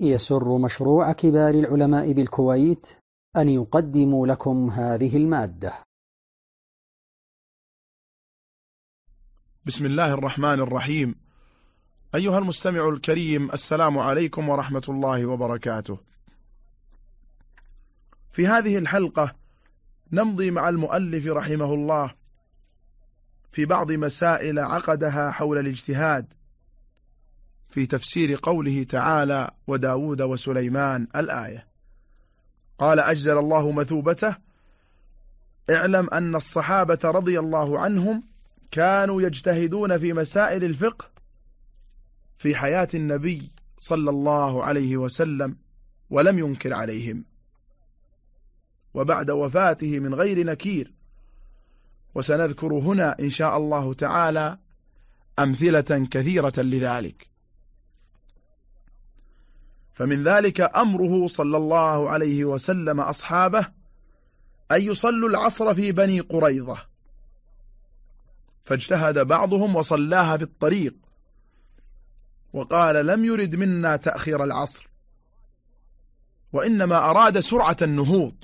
يسر مشروع كبار العلماء بالكويت أن يقدم لكم هذه المادة. بسم الله الرحمن الرحيم. أيها المستمع الكريم السلام عليكم ورحمة الله وبركاته. في هذه الحلقة نمضي مع المؤلف رحمه الله في بعض مسائل عقدها حول الاجتهاد. في تفسير قوله تعالى وداود وسليمان الآية. قال أجزل الله مثوبته. اعلم أن الصحابة رضي الله عنهم كانوا يجتهدون في مسائل الفقه في حياة النبي صلى الله عليه وسلم ولم ينكر عليهم. وبعد وفاته من غير نكير. وسنذكر هنا إن شاء الله تعالى أمثلة كثيرة لذلك. فمن ذلك أمره صلى الله عليه وسلم أصحابه أن يصلوا العصر في بني قريظة. فاجتهد بعضهم وصلاها في الطريق وقال لم يرد منا تأخير العصر وإنما أراد سرعة النهوض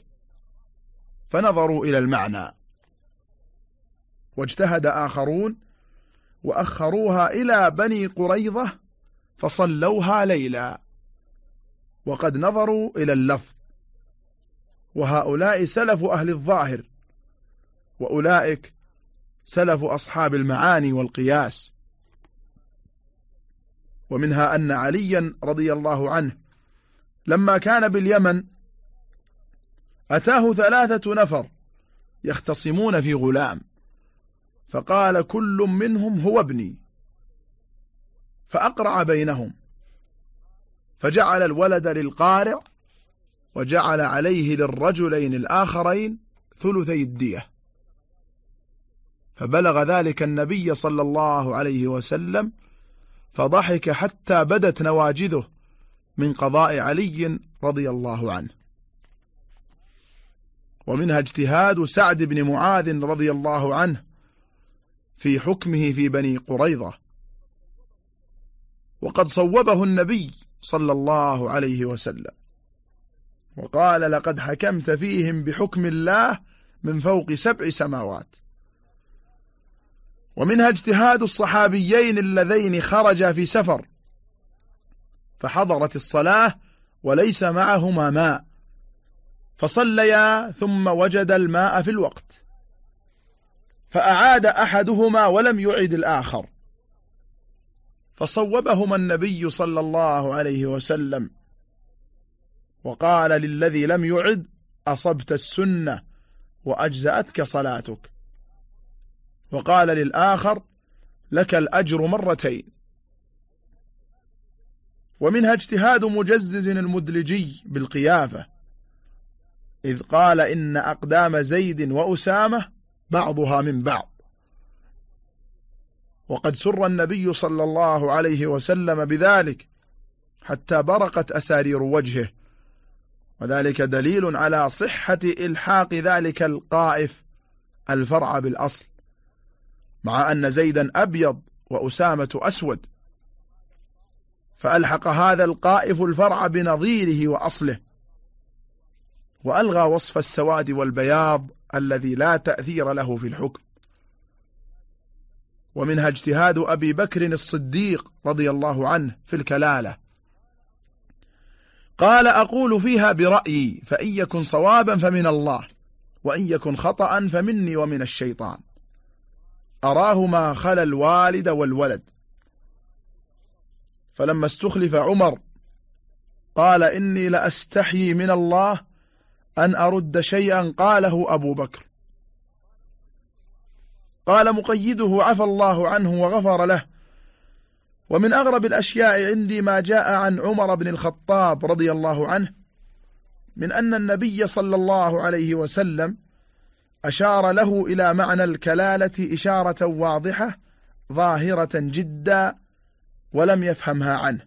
فنظروا إلى المعنى. واجتهد آخرون وأخروها إلى بني قريظة فصلوها ليلا. وقد نظروا إلى اللفظ. وهؤلاء سلف أهل الظاهر وأولئك سلف أصحاب المعاني والقياس. ومنها أن عليا رضي الله عنه لما كان باليمن أتاه ثلاثة نفر يختصمون في غلام فقال كل منهم هو ابني فأقرع بينهم. فجعل الولد للقارع وجعل عليه للرجلين الآخرين ثلثي الدية. فبلغ ذلك النبي صلى الله عليه وسلم فضحك حتى بدت نواجذه من قضاء علي رضي الله عنه. ومنها اجتهاد سعد بن معاذ رضي الله عنه في حكمه في بني قريظة. وقد صوبه النبي صلى الله عليه وسلم. وقال لقد حكمت فيهم بحكم الله من فوق سبع سماوات. ومنها اجتهاد الصحابيين اللذين خرجا في سفر فحضرت الصلاة وليس معهما ماء فصليا ثم وجد الماء في الوقت فأعاد أحدهما ولم يعد الآخر. فصوبهما النبي صلى الله عليه وسلم. وقال للذي لم يعد أصبت السنة وأجزأتك صلاتك. وقال للآخر لك الأجر مرتين. ومنها اجتهاد مجزز المدلجي بالقيافة إذ قال إن أقدام زيد وأسامة بعضها من بعض. وقد سر النبي صلى الله عليه وسلم بذلك حتى برقت أسارير وجهه. وذلك دليل على صحة إلحاق ذلك القائف الفرع بالأصل مع أن زيدا أبيض وأسامة أسود. فألحق هذا القائف الفرع بنظيره وأصله وألغى وصف السواد والبياض الذي لا تأثير له في الحكم. ومنها اجتهاد أبي بكر الصديق رضي الله عنه في الكلالة. قال أقول فيها برأيي فإن يكن صوابا فمن الله وإن يكن خطأ فمني ومن الشيطان. أراه ما خلى الوالد والولد. فلما استخلف عمر قال إني لأستحيي من الله أن أرد شيئا قاله أبو بكر. قال مقيده عفى الله عنه وغفر له. ومن أغرب الأشياء عندي ما جاء عن عمر بن الخطاب رضي الله عنه من أن النبي صلى الله عليه وسلم أشار له إلى معنى الكلالة إشارة واضحة ظاهرة جدا ولم يفهمها عنه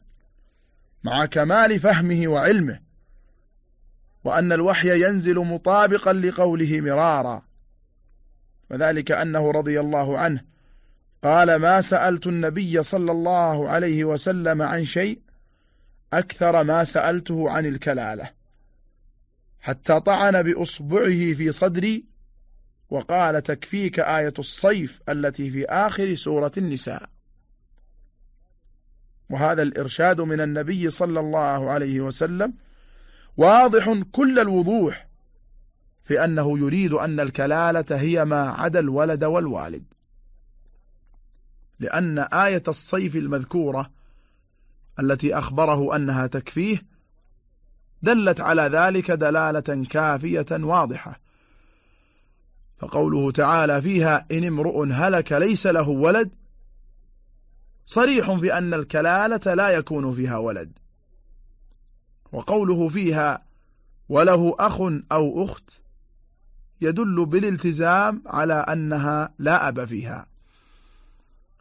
مع كمال فهمه وعلمه وأن الوحي ينزل مطابقا لقوله مرارا. وذلك أنه رضي الله عنه. قال ما سألت النبي صلى الله عليه وسلم عن شيء أكثر ما سألته عن الكلالة حتى طعن بأصبعه في صدري وقال تكفيك آية الصيف التي في آخر سورة النساء وهذا الإرشاد من النبي صلى الله عليه وسلم واضح كل الوضوح في أنه يريد أن الكلالة هي ما عدا الولد والوالد. لأن آية الصيف المذكورة التي أخبره أنها تكفيه دلت على ذلك دلالة كافية واضحة. فقوله تعالى فيها إن امرؤ هلك ليس له ولد صريح في أن الكلالة لا يكون فيها ولد. وقوله فيها وله أخ أو أخت يدل بالالتزام على أنها لا أب فيها.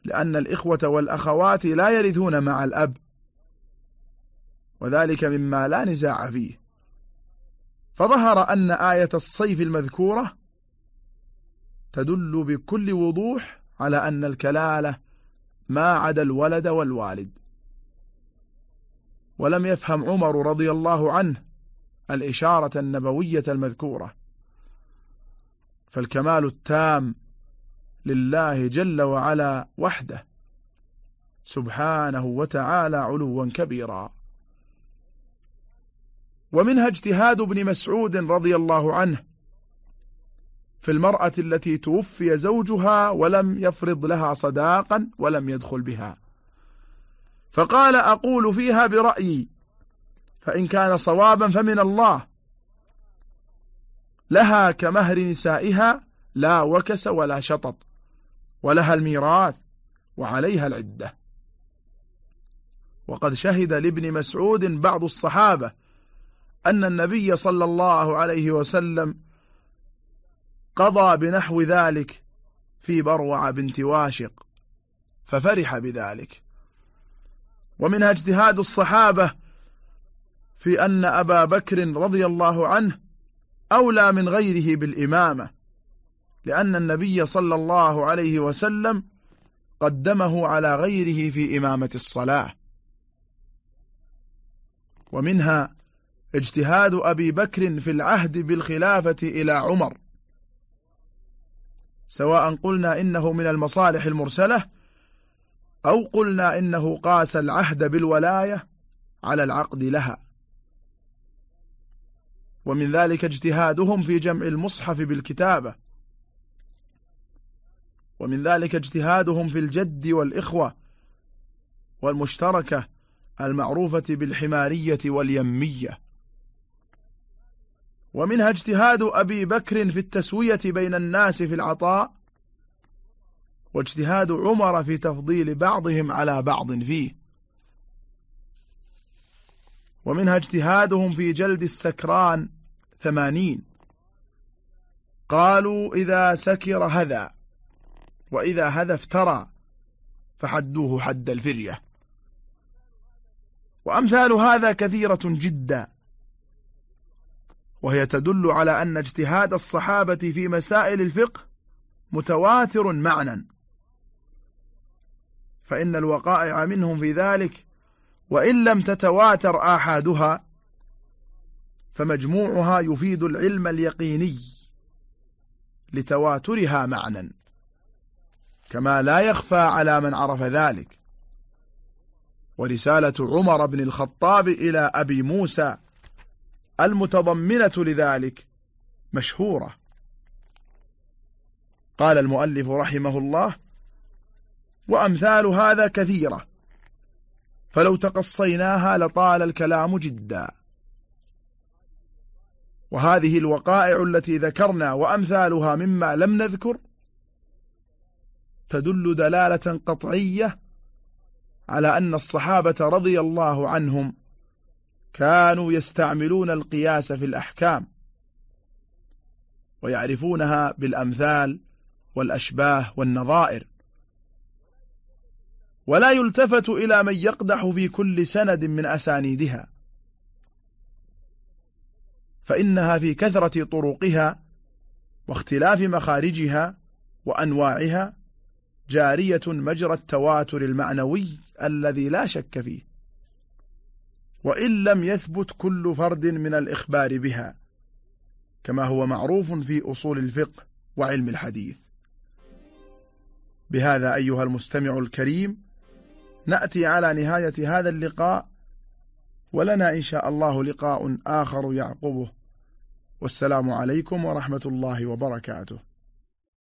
لأن الإخوة والأخوات لا يرثون مع الأب. وذلك مما لا نزاع فيه. فظهر أن آية الصيف المذكورة تدل بكل وضوح على أن الكلالة ما عدا الولد والوالد. ولم يفهم عمر رضي الله عنه الإشارة النبوية المذكورة. فالكمال التام لله جل وعلا وحده. سبحانه وتعالى علوا كبيرا. ومنها اجتهاد ابن مسعود رضي الله عنه في المرأة التي توفي زوجها ولم يفرض لها صداقا ولم يدخل بها. فقال أقول فيها برأيي فإن كان صوابا فمن الله. لها كمهر نسائها لا وكس ولا شطط ولها الميراث وعليها العدة. وقد شهد لابن مسعود بعض الصحابة أن النبي صلى الله عليه وسلم قضى بنحو ذلك في بروع بنت واشق ففرح بذلك. ومنها اجتهاد الصحابة في أن أبا بكر رضي الله عنه أولى من غيره بالإمامة لأن النبي صلى الله عليه وسلم قدمه على غيره في إمامة الصلاة. ومنها اجتهاد أبي بكر في العهد بالخلافة إلى عمر. سواء قلنا إنه من المصالح المرسلة أو قلنا إنه قاس العهد بالولاية على العقد لها. ومن ذلك اجتهادهم في جمع المصحف بالكتابة. ومن ذلك اجتهادهم في الجد والإخوة والمشتركة المعروفة بالحمارية واليمية. ومنها اجتهاد أبي بكر في التسوية بين الناس في العطاء واجتهاد عمر في تفضيل بعضهم على بعض فيه. ومنها اجتهادهم في جلد السكران ثمانين. قالوا إذا سكر هذا وإذا هذا افترى فحدوه حد الفرية. وأمثال هذا كثيرة جدا. وهي تدل على أن اجتهاد الصحابة في مسائل الفقه متواتر معنى. فإن الوقائع منهم في ذلك وإن لم تتواتر آحادها فمجموعها يفيد العلم اليقيني لتواترها معنى كما لا يخفى على من عرف ذلك. ورسالة عمر بن الخطاب إلى أبي موسى المتضمنة لذلك مشهورة. قال المؤلف رحمه الله وأمثال هذا كثيرة فلو تقصيناها لطال الكلام جدا. وهذه الوقائع التي ذكرنا وأمثالها مما لم نذكر تدل دلالة قطعية على أن الصحابة رضي الله عنهم كانوا يستعملون القياس في الأحكام ويعرفونها بالأمثال والأشباه والنظائر. ولا يلتفت إلى من يقدح في كل سند من أسانيدها. فإنها في كثرة طرقها واختلاف مخارجها وأنواعها جارية مجرى التواتر المعنوي الذي لا شك فيه. وإن لم يثبت كل فرد من الإخبار بها كما هو معروف في أصول الفقه وعلم الحديث. بهذا أيها المستمع الكريم نأتي على نهاية هذا اللقاء ولنا إن شاء الله لقاء آخر يعقبه. والسلام عليكم ورحمة الله وبركاته.